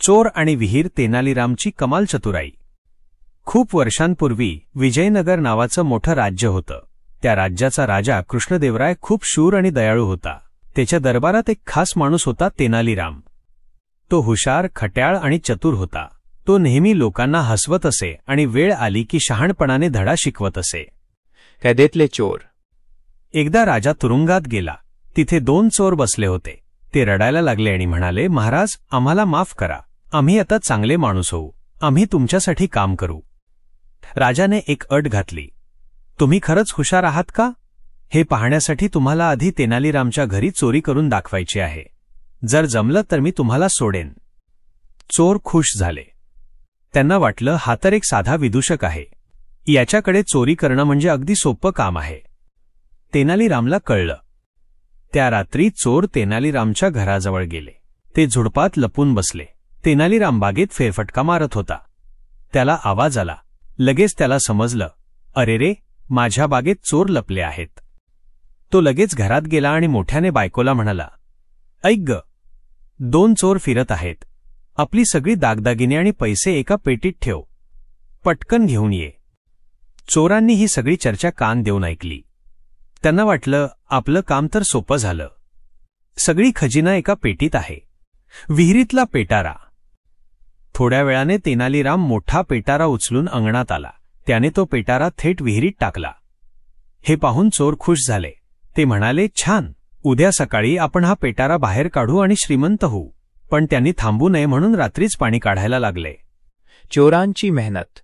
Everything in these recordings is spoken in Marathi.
चोर आणि विहीर तेनालीरामची कमाल चतुराई. खूप वर्षांपूर्वी विजयनगर नावाचं मोठं राज्य होतं. त्या राज्याचा राजा कृष्णदेवराय खूप शूर आणि दयाळू होता. त्याच्या दरबारात एक खास माणूस होता तेनालीराम. तो हुशार खट्याळ आणि चतुर होता. तो नेहमी लोकांना हसवत असे आणि वेळ आली की शहाणपणाने धडा शिकवत असे. कैदेतले चोर. एकदा राजा तुरुंगात गेला. तिथे दोन चोर बसले होते. ते रडायला लागले आणि म्हणाले महाराज आम्हाला माफ करा. आम्ही आता चांगले माणूस होऊ. आम्ही तुमच्यासाठी काम करू. राजाने एक अट घातली. तुम्ही खरंच हुशार आहात का? हे पाहण्यासाठी तुम्हाला आधी तेनालीरामच्या घरी चोरी करून दाखवायची आहे. जर जमलं तर मी तुम्हाला सोडेन. चोर खुश झाले. त्यांना वाटलं हा तर एक साधा विदूषक आहे. याच्याकडे चोरी करणं म्हणजे अगदी सोपं काम आहे. तेनालीरामला कळलं. त्या रात्री चोर तेनालीरामच्या घराजवळ गेले. ते झुडपात लपून बसले. तेनालीराम बागेत फेरफटका मारत होता. त्याला आवाज आला. लगेच त्याला समजलं. अरे रे माझ्या बागेत चोर लपले आहेत. तो लगेच घरात गेला आणि मोठ्याने बायकोला म्हणाला ऐक ग दोन चोर फिरत आहेत. आपली सगळी दागदागिने आणि पैसे एका पेटीत ठेव. पटकन घेऊन ये. चोरांनी ही सगळी चर्चा कान देऊन ऐकली. त्यांना वाटलं आपलं काम तर सोपं झालं. सगळी खजिना एका पेटीत आहे. विहिरीतला पेटारा. थोड्या वेळाने तेनालीराम मोठा पेटारा उचलून अंगणात आला. त्याने तो पेटारा थेट विहिरीत टाकला. हे पाहून चोर खुश झाले. ते म्हणाले छान. उद्या सकाळी आपण हा पेटारा बाहेर काढू आणि श्रीमंत होऊ. पण त्यांनी थांबू नये म्हणून रात्रीच पाणी काढायला लागले. चोरांची मेहनत.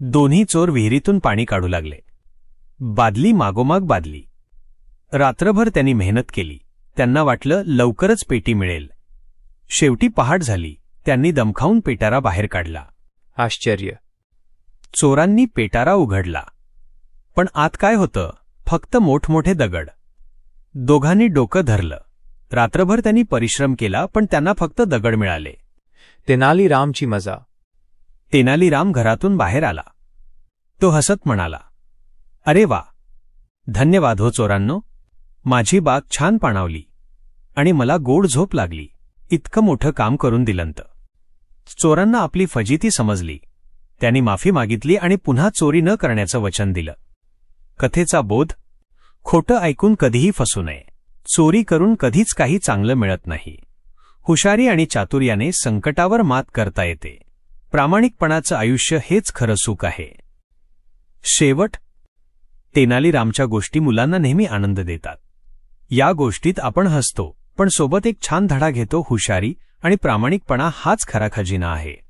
दोन्ही चोर विहिरीतून पाणी काढू लागले. बादली मागोमाग बादली. रात्रभर त्यांनी मेहनत केली. त्यांना वाटलं लवकरच पेटी मिळेल. शेवटी पहाट झाली. त्यांनी दमखावून पेटारा बाहेर काढला. आश्चर्य. चोरांनी पेटारा उघडला. पण आत काय होतं? फक्त मोठमोठे दगड. दोघांनी डोकं धरलं. रात्रभर त्यांनी परिश्रम केला पण त्यांना फक्त दगड मिळाले. तेनालीरामची मजा. तेनालीराम घरातून बाहेर आला. तो हसत म्हणाला अरे वा! धन्यवाद हो चोरांनो. माझी बाग छान पाणावली आणि मला गोड झोप लागली. इतकं मोठं काम करून दिलंत. चोरांना आपली फजिती समजली. त्यांनी माफी मागितली आणि पुन्हा चोरी न करण्याचं वचन दिलं. कथेचा बोध? खोटं ऐकून कधीही फसू नये. चोरी करून कधीच काही चांगलं मिळत नाही. हुशारी आणि चातुर्याने संकटावर मात करता येते. प्रामाणिकपणाचं आयुष्य हेच खरं सुख आहे. शेवट तेनालीरामच्या गोष्टी मुलांना नेहमी आनंद देतात. या गोष्टीत आपण हसतो पण सोबत एक छान धडा घेतो हुशारी आणि प्रामाणिकपणा हाच खरा खजिना आहे.